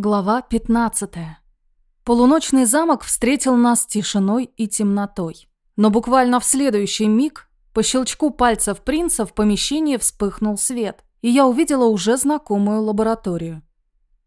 Глава 15. Полуночный замок встретил нас тишиной и темнотой. Но буквально в следующий миг по щелчку пальцев принца в помещении вспыхнул свет, и я увидела уже знакомую лабораторию.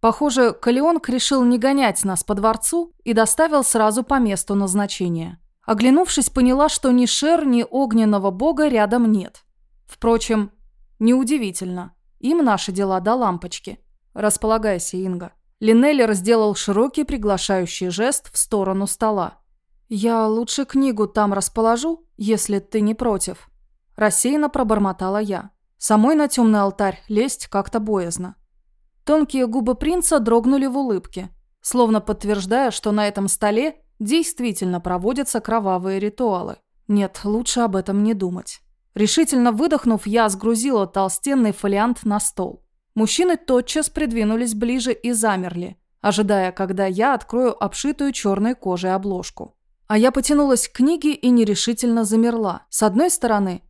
Похоже, Калионг решил не гонять нас по дворцу и доставил сразу по месту назначения. Оглянувшись, поняла, что ни Шер, ни огненного бога рядом нет. Впрочем, неудивительно. Им наши дела до лампочки. Располагайся, Инга. Линеллер сделал широкий приглашающий жест в сторону стола. «Я лучше книгу там расположу, если ты не против». Рассеянно пробормотала я. Самой на темный алтарь лезть как-то боязно. Тонкие губы принца дрогнули в улыбке, словно подтверждая, что на этом столе действительно проводятся кровавые ритуалы. Нет, лучше об этом не думать. Решительно выдохнув, я сгрузила толстенный фолиант на стол. Мужчины тотчас придвинулись ближе и замерли, ожидая, когда я открою обшитую черной кожей обложку. А я потянулась к книге и нерешительно замерла. С одной стороны,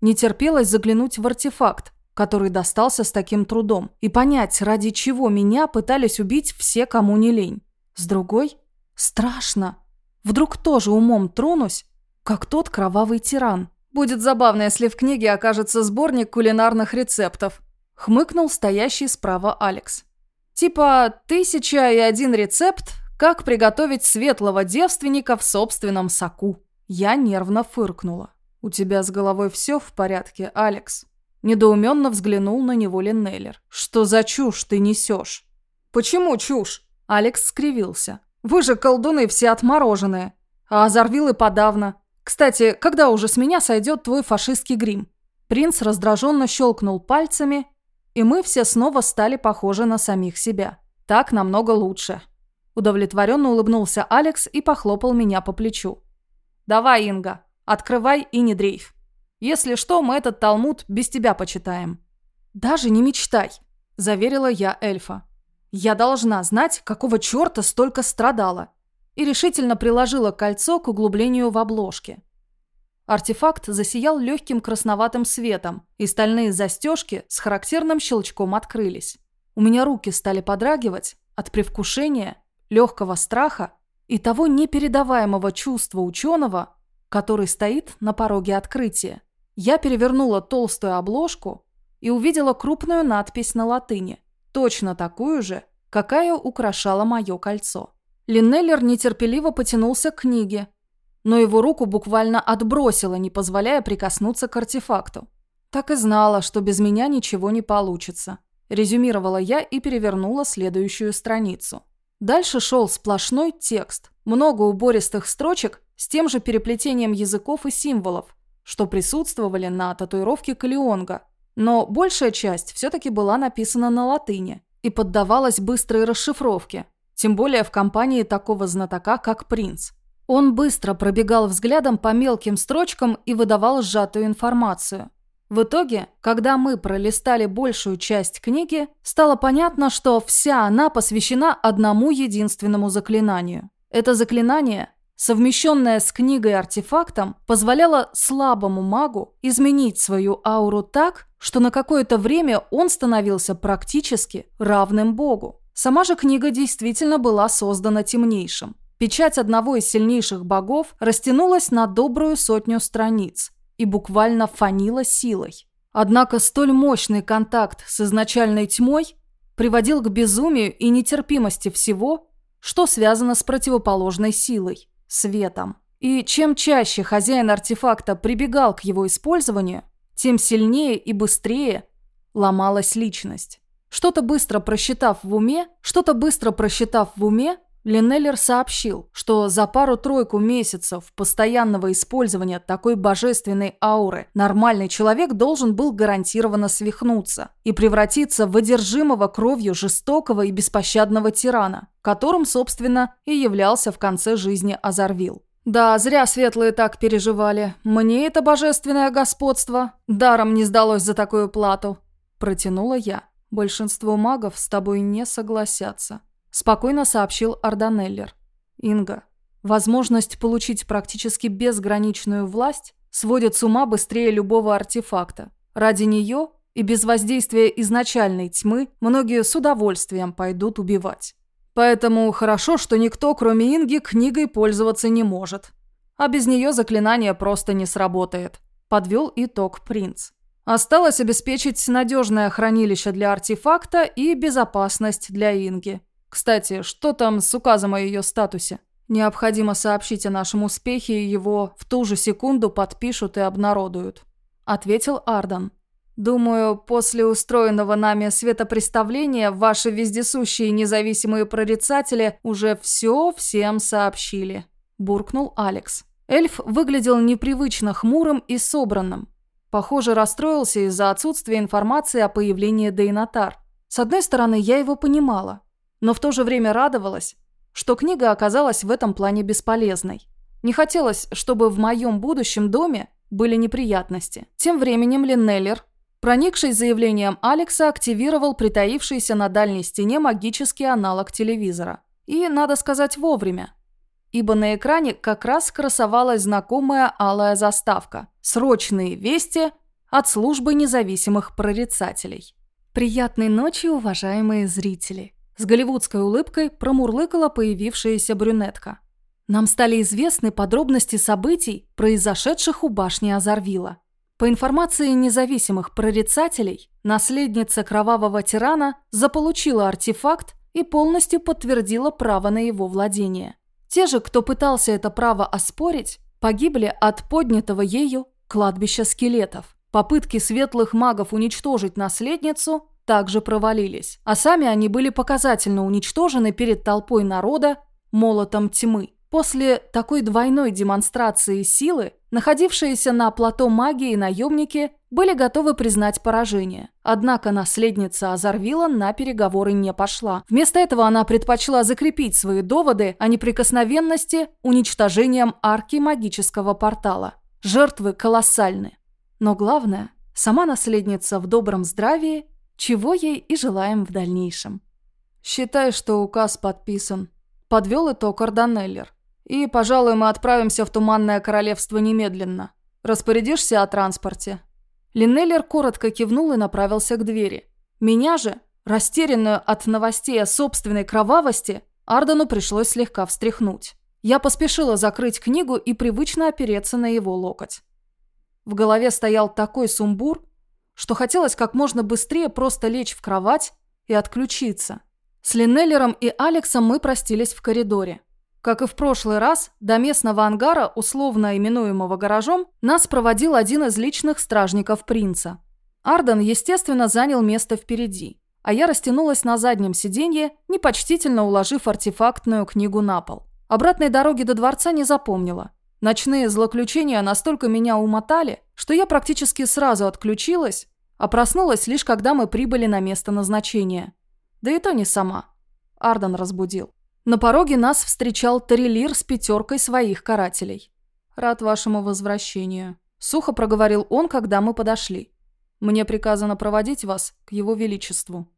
не терпелось заглянуть в артефакт, который достался с таким трудом, и понять, ради чего меня пытались убить все, кому не лень. С другой, страшно. Вдруг тоже умом тронусь, как тот кровавый тиран. Будет забавно, если в книге окажется сборник кулинарных рецептов, Хмыкнул стоящий справа Алекс. Типа «тысяча и один рецепт, как приготовить светлого девственника в собственном соку». Я нервно фыркнула. «У тебя с головой все в порядке, Алекс?» Недоуменно взглянул на него Линнеллер. «Что за чушь ты несешь?» «Почему чушь?» Алекс скривился. «Вы же колдуны все отмороженные. А озорвилы подавно. Кстати, когда уже с меня сойдет твой фашистский грим?» Принц раздраженно щелкнул пальцами, и мы все снова стали похожи на самих себя. Так намного лучше. Удовлетворенно улыбнулся Алекс и похлопал меня по плечу. «Давай, Инга, открывай и не дрейф. Если что, мы этот талмуд без тебя почитаем». «Даже не мечтай», – заверила я эльфа. «Я должна знать, какого черта столько страдала». И решительно приложила кольцо к углублению в обложке. Артефакт засиял легким красноватым светом, и стальные застежки с характерным щелчком открылись. У меня руки стали подрагивать от привкушения, легкого страха и того непередаваемого чувства ученого, который стоит на пороге открытия. Я перевернула толстую обложку и увидела крупную надпись на латыни, точно такую же, какая украшала мое кольцо. Линнеллер нетерпеливо потянулся к книге, но его руку буквально отбросило, не позволяя прикоснуться к артефакту. Так и знала, что без меня ничего не получится. Резюмировала я и перевернула следующую страницу. Дальше шел сплошной текст, много убористых строчек с тем же переплетением языков и символов, что присутствовали на татуировке Калионга. Но большая часть все-таки была написана на латыни и поддавалась быстрой расшифровке, тем более в компании такого знатока, как принц. Он быстро пробегал взглядом по мелким строчкам и выдавал сжатую информацию. В итоге, когда мы пролистали большую часть книги, стало понятно, что вся она посвящена одному единственному заклинанию. Это заклинание, совмещенное с книгой-артефактом, позволяло слабому магу изменить свою ауру так, что на какое-то время он становился практически равным богу. Сама же книга действительно была создана темнейшим. Печать одного из сильнейших богов растянулась на добрую сотню страниц и буквально фанила силой. Однако столь мощный контакт с изначальной тьмой приводил к безумию и нетерпимости всего, что связано с противоположной силой – светом. И чем чаще хозяин артефакта прибегал к его использованию, тем сильнее и быстрее ломалась личность. Что-то быстро просчитав в уме, что-то быстро просчитав в уме, Линнеллер сообщил, что за пару-тройку месяцев постоянного использования такой божественной ауры нормальный человек должен был гарантированно свихнуться и превратиться в одержимого кровью жестокого и беспощадного тирана, которым, собственно, и являлся в конце жизни Азарвил. Да, зря светлые так переживали. Мне это божественное господство даром не сдалось за такую плату. Протянула я. Большинство магов с тобой не согласятся. Спокойно сообщил Арданеллер. Инга, возможность получить практически безграничную власть сводит с ума быстрее любого артефакта. Ради нее и без воздействия изначальной тьмы многие с удовольствием пойдут убивать. Поэтому хорошо, что никто, кроме Инги, книгой пользоваться не может. А без нее заклинание просто не сработает. Подвел итог принц. Осталось обеспечить надежное хранилище для артефакта и безопасность для Инги. Кстати, что там с указом о ее статусе? Необходимо сообщить о нашем успехе, и его в ту же секунду подпишут и обнародуют», – ответил Ардан. «Думаю, после устроенного нами светопреставления ваши вездесущие независимые прорицатели уже все всем сообщили», – буркнул Алекс. Эльф выглядел непривычно хмурым и собранным. Похоже, расстроился из-за отсутствия информации о появлении Дейнатар. С одной стороны, я его понимала, но в то же время радовалась, что книга оказалась в этом плане бесполезной. Не хотелось, чтобы в моем будущем доме были неприятности. Тем временем Линнеллер, проникший заявлением Алекса, активировал притаившийся на дальней стене магический аналог телевизора. И, надо сказать, вовремя. Ибо на экране как раз красовалась знакомая алая заставка «Срочные вести от службы независимых прорицателей». Приятной ночи, уважаемые зрители! С голливудской улыбкой промурлыкала появившаяся брюнетка. Нам стали известны подробности событий, произошедших у башни Азарвила. По информации независимых прорицателей, наследница кровавого тирана заполучила артефакт и полностью подтвердила право на его владение. Те же, кто пытался это право оспорить, погибли от поднятого ею кладбища скелетов. Попытки светлых магов уничтожить наследницу также провалились, а сами они были показательно уничтожены перед толпой народа молотом тьмы. После такой двойной демонстрации силы, находившиеся на плато магии наемники были готовы признать поражение. Однако наследница Азарвила на переговоры не пошла. Вместо этого она предпочла закрепить свои доводы о неприкосновенности уничтожением арки магического портала. Жертвы колоссальны. Но главное, сама наследница в добром здравии чего ей и желаем в дальнейшем. «Считай, что указ подписан», – подвел итог Арданеллер. «И, пожалуй, мы отправимся в Туманное Королевство немедленно. Распорядишься о транспорте?» Линнеллер коротко кивнул и направился к двери. Меня же, растерянную от новостей о собственной кровавости, Ардану пришлось слегка встряхнуть. Я поспешила закрыть книгу и привычно опереться на его локоть. В голове стоял такой сумбур, что хотелось как можно быстрее просто лечь в кровать и отключиться. С Линнеллером и Алексом мы простились в коридоре. Как и в прошлый раз, до местного ангара, условно именуемого гаражом, нас проводил один из личных стражников принца. Арден, естественно, занял место впереди, а я растянулась на заднем сиденье, непочтительно уложив артефактную книгу на пол. Обратной дороги до дворца не запомнила. Ночные злоключения настолько меня умотали, что я практически сразу отключилась а проснулась лишь когда мы прибыли на место назначения. Да и то не сама. Ардан разбудил. На пороге нас встречал Тарелир с пятеркой своих карателей. «Рад вашему возвращению», – сухо проговорил он, когда мы подошли. «Мне приказано проводить вас к его величеству».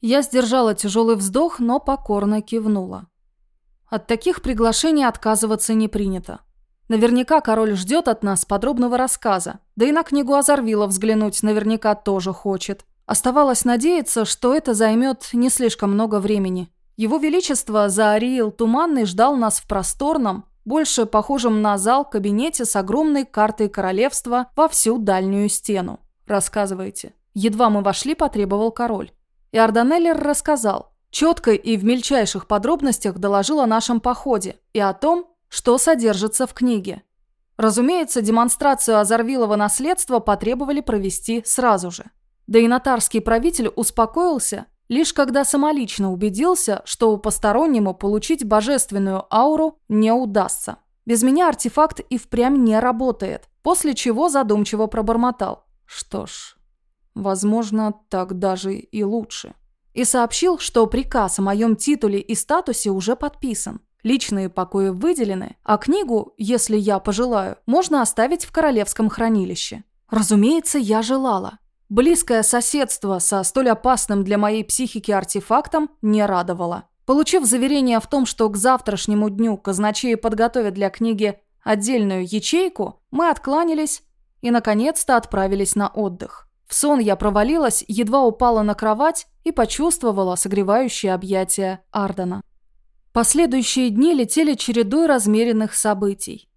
Я сдержала тяжелый вздох, но покорно кивнула. От таких приглашений отказываться не принято. Наверняка король ждет от нас подробного рассказа. Да и на книгу Азарвила взглянуть наверняка тоже хочет. Оставалось надеяться, что это займет не слишком много времени. Его Величество Заариил Туманный ждал нас в просторном, больше похожем на зал кабинете с огромной картой королевства во всю дальнюю стену. Рассказывайте. Едва мы вошли, потребовал король. И Арданеллер рассказал. Четко и в мельчайших подробностях доложил о нашем походе и о том, что содержится в книге. Разумеется, демонстрацию Азарвилова наследства потребовали провести сразу же. Да и нотарский правитель успокоился, лишь когда самолично убедился, что постороннему получить божественную ауру не удастся. Без меня артефакт и впрямь не работает, после чего задумчиво пробормотал. Что ж, возможно, так даже и лучше. И сообщил, что приказ о моем титуле и статусе уже подписан. Личные покои выделены, а книгу, если я пожелаю, можно оставить в королевском хранилище. Разумеется, я желала. Близкое соседство со столь опасным для моей психики артефактом не радовало. Получив заверение в том, что к завтрашнему дню казначеи подготовят для книги отдельную ячейку, мы откланялись и, наконец-то, отправились на отдых. В сон я провалилась, едва упала на кровать и почувствовала согревающее объятие Ардена. Последующие дни летели чередой размеренных событий.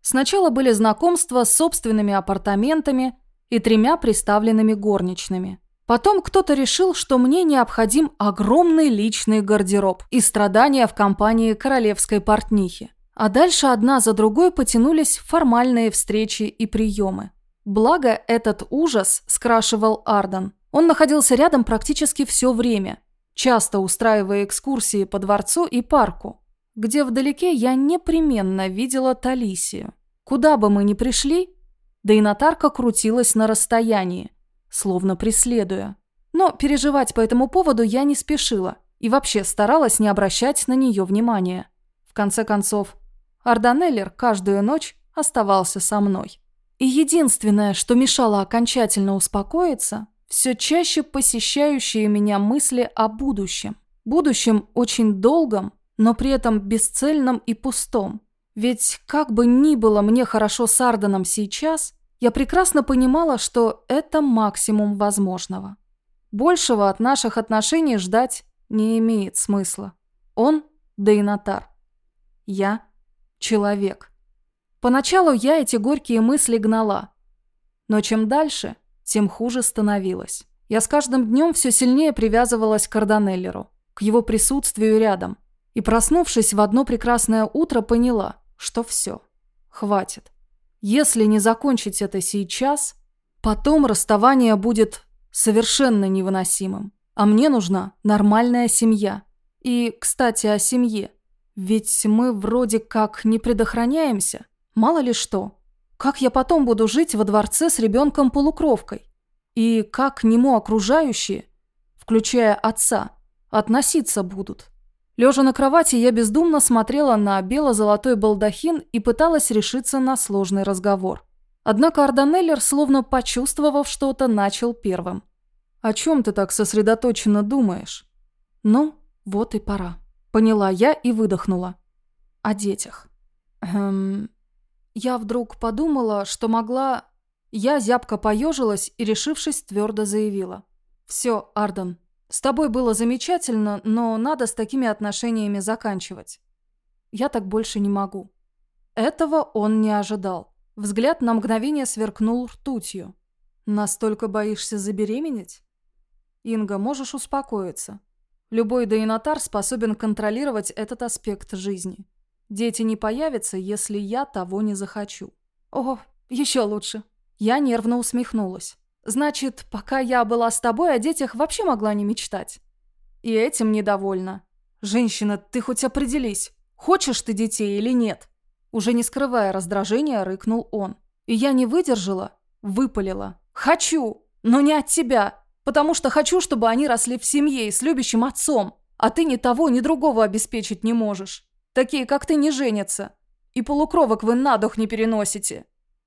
Сначала были знакомства с собственными апартаментами и тремя приставленными горничными. Потом кто-то решил, что мне необходим огромный личный гардероб и страдания в компании королевской портнихи. А дальше одна за другой потянулись формальные встречи и приемы. Благо, этот ужас скрашивал Арден. Он находился рядом практически все время, часто устраивая экскурсии по дворцу и парку, где вдалеке я непременно видела Талисию. Куда бы мы ни пришли, да и нотарка крутилась на расстоянии, словно преследуя. Но переживать по этому поводу я не спешила и вообще старалась не обращать на нее внимания. В конце концов, Арданеллер каждую ночь оставался со мной. И единственное, что мешало окончательно успокоиться, все чаще посещающие меня мысли о будущем. Будущем очень долгом, но при этом бесцельном и пустом. Ведь как бы ни было мне хорошо с Арденом сейчас, я прекрасно понимала, что это максимум возможного. Большего от наших отношений ждать не имеет смысла. Он – Дейнатар. Я – человек. Поначалу я эти горькие мысли гнала. Но чем дальше, тем хуже становилось. Я с каждым днем все сильнее привязывалась к Арданеллеру, к его присутствию рядом. И, проснувшись в одно прекрасное утро, поняла, что все, хватит. Если не закончить это сейчас, потом расставание будет совершенно невыносимым. А мне нужна нормальная семья. И, кстати, о семье. Ведь мы вроде как не предохраняемся. Мало ли что. Как я потом буду жить во дворце с ребенком-полукровкой? И как к нему окружающие, включая отца, относиться будут? Лежа на кровати, я бездумно смотрела на бело-золотой балдахин и пыталась решиться на сложный разговор. Однако Арданеллер, словно почувствовав что-то, начал первым. «О чем ты так сосредоточенно думаешь?» «Ну, вот и пора». Поняла я и выдохнула. «О детях». «Эм...» Я вдруг подумала, что могла... Я зябко поежилась и, решившись, твердо заявила. «Все, Арден, с тобой было замечательно, но надо с такими отношениями заканчивать. Я так больше не могу». Этого он не ожидал. Взгляд на мгновение сверкнул ртутью. «Настолько боишься забеременеть?» «Инга, можешь успокоиться. Любой дейнатар способен контролировать этот аспект жизни. Дети не появятся, если я того не захочу». «О, еще лучше». Я нервно усмехнулась. Значит, пока я была с тобой, о детях вообще могла не мечтать. И этим недовольна. Женщина, ты хоть определись, хочешь ты детей или нет? Уже не скрывая раздражения, рыкнул он. И я не выдержала, выпалила. Хочу, но не от тебя, потому что хочу, чтобы они росли в семье и с любящим отцом. А ты ни того, ни другого обеспечить не можешь. Такие, как ты, не женятся. И полукровок вы на дух не переносите.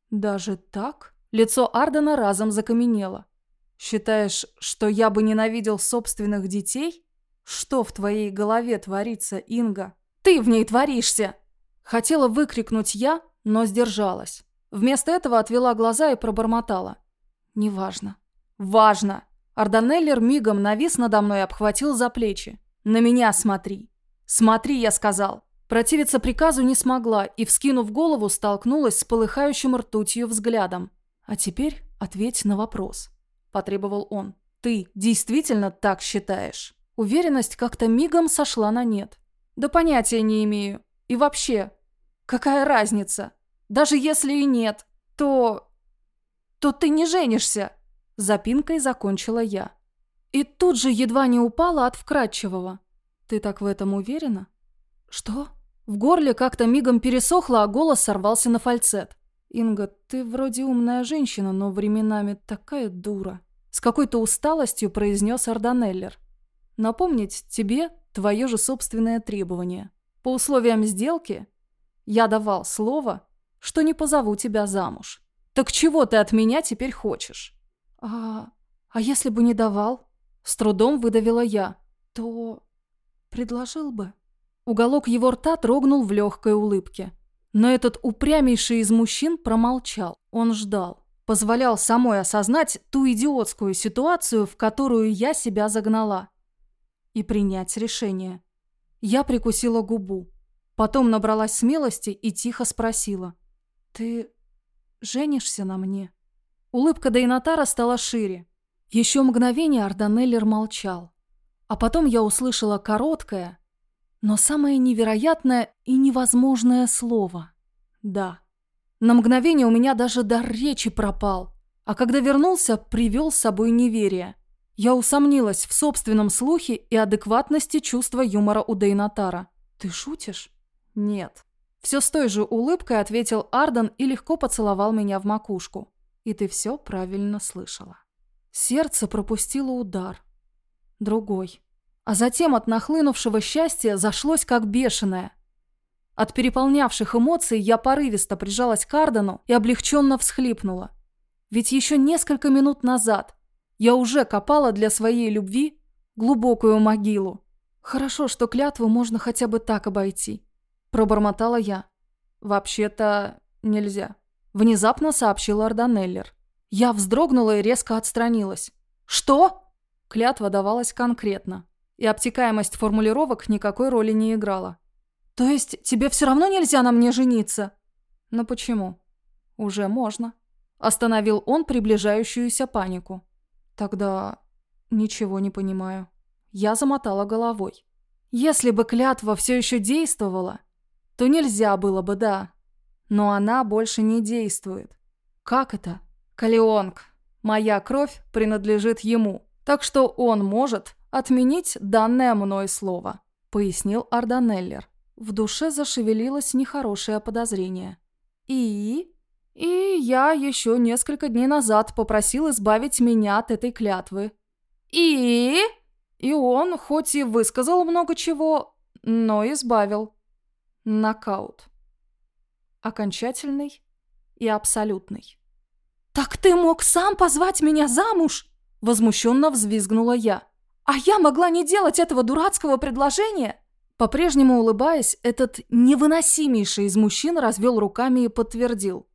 Даже так? Лицо Ардена разом закаменело. «Считаешь, что я бы ненавидел собственных детей? Что в твоей голове творится, Инга? Ты в ней творишься!» Хотела выкрикнуть я, но сдержалась. Вместо этого отвела глаза и пробормотала. «Неважно». «Важно!» Арданеллер мигом навис надо мной и обхватил за плечи. «На меня смотри!» «Смотри!» – я сказал. Противиться приказу не смогла и, вскинув голову, столкнулась с полыхающим ртутью взглядом. «А теперь ответь на вопрос», – потребовал он. «Ты действительно так считаешь?» Уверенность как-то мигом сошла на нет. «Да понятия не имею. И вообще, какая разница? Даже если и нет, то... то ты не женишься!» Запинкой закончила я. И тут же едва не упала от вкрадчивого. «Ты так в этом уверена?» «Что?» В горле как-то мигом пересохло, а голос сорвался на фальцет. «Инга, ты вроде умная женщина, но временами такая дура», — с какой-то усталостью произнес Арданеллер. «Напомнить тебе твое же собственное требование. По условиям сделки я давал слово, что не позову тебя замуж. Так чего ты от меня теперь хочешь?» «А, а если бы не давал?» С трудом выдавила я. «То предложил бы». Уголок его рта трогнул в легкой улыбке. Но этот упрямейший из мужчин промолчал. Он ждал. позволял самой осознать ту идиотскую ситуацию, в которую я себя загнала. И принять решение. Я прикусила губу. Потом набралась смелости и тихо спросила. «Ты женишься на мне?» Улыбка Дейнатара стала шире. Еще мгновение Арданеллер молчал. А потом я услышала короткое, но самое невероятное и невозможное слово. «Да». На мгновение у меня даже дар речи пропал, а когда вернулся, привел с собой неверие. Я усомнилась в собственном слухе и адекватности чувства юмора у Дейнатара. «Ты шутишь?» «Нет». Все с той же улыбкой ответил Арден и легко поцеловал меня в макушку. «И ты все правильно слышала». Сердце пропустило удар. Другой. А затем от нахлынувшего счастья зашлось как бешеное. От переполнявших эмоций я порывисто прижалась к Ардену и облегченно всхлипнула. Ведь еще несколько минут назад я уже копала для своей любви глубокую могилу. Хорошо, что клятву можно хотя бы так обойти. Пробормотала я. Вообще-то нельзя. Внезапно сообщил Арданеллер. Я вздрогнула и резко отстранилась. Что? Клятва давалась конкретно. И обтекаемость формулировок никакой роли не играла. То есть тебе все равно нельзя на мне жениться? Но почему? Уже можно. Остановил он приближающуюся панику. Тогда ничего не понимаю. Я замотала головой. Если бы клятва все еще действовала, то нельзя было бы, да. Но она больше не действует. Как это? Калионг. Моя кровь принадлежит ему, так что он может отменить данное мной слово, пояснил Арданеллер. В душе зашевелилось нехорошее подозрение. И... И я еще несколько дней назад попросил избавить меня от этой клятвы. И... И он, хоть и высказал много чего, но избавил. Нокаут. Окончательный и абсолютный. «Так ты мог сам позвать меня замуж?» Возмущенно взвизгнула я. «А я могла не делать этого дурацкого предложения?» По-прежнему улыбаясь, этот невыносимейший из мужчин развел руками и подтвердил.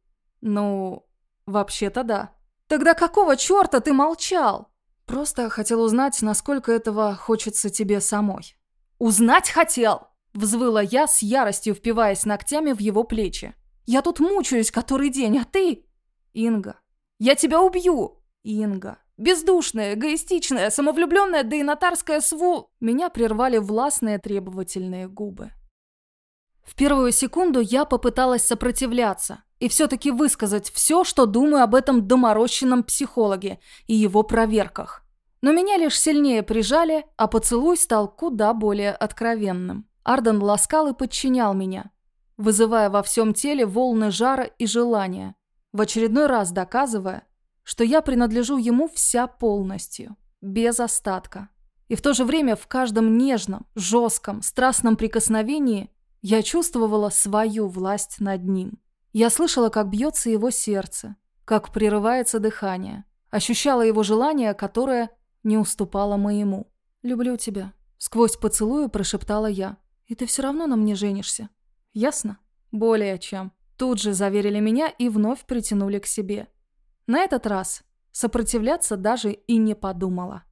«Ну, вообще-то да». «Тогда какого черта ты молчал?» «Просто хотел узнать, насколько этого хочется тебе самой». «Узнать хотел!» – взвыла я с яростью, впиваясь ногтями в его плечи. «Я тут мучаюсь который день, а ты...» «Инга, я тебя убью!» «Инга, Бездушная, эгоистичная, самовлюбленная дейнатарская сву... Меня прервали властные требовательные губы. В первую секунду я попыталась сопротивляться и все-таки высказать все, что думаю об этом доморощенном психологе и его проверках. Но меня лишь сильнее прижали, а поцелуй стал куда более откровенным. Арден ласкал и подчинял меня, вызывая во всем теле волны жара и желания, в очередной раз доказывая, что я принадлежу ему вся полностью, без остатка. И в то же время в каждом нежном, жестком, страстном прикосновении я чувствовала свою власть над ним. Я слышала, как бьется его сердце, как прерывается дыхание, ощущала его желание, которое не уступало моему. «Люблю тебя», — сквозь поцелую прошептала я. «И ты все равно на мне женишься. Ясно?» «Более чем». Тут же заверили меня и вновь притянули к себе. На этот раз сопротивляться даже и не подумала.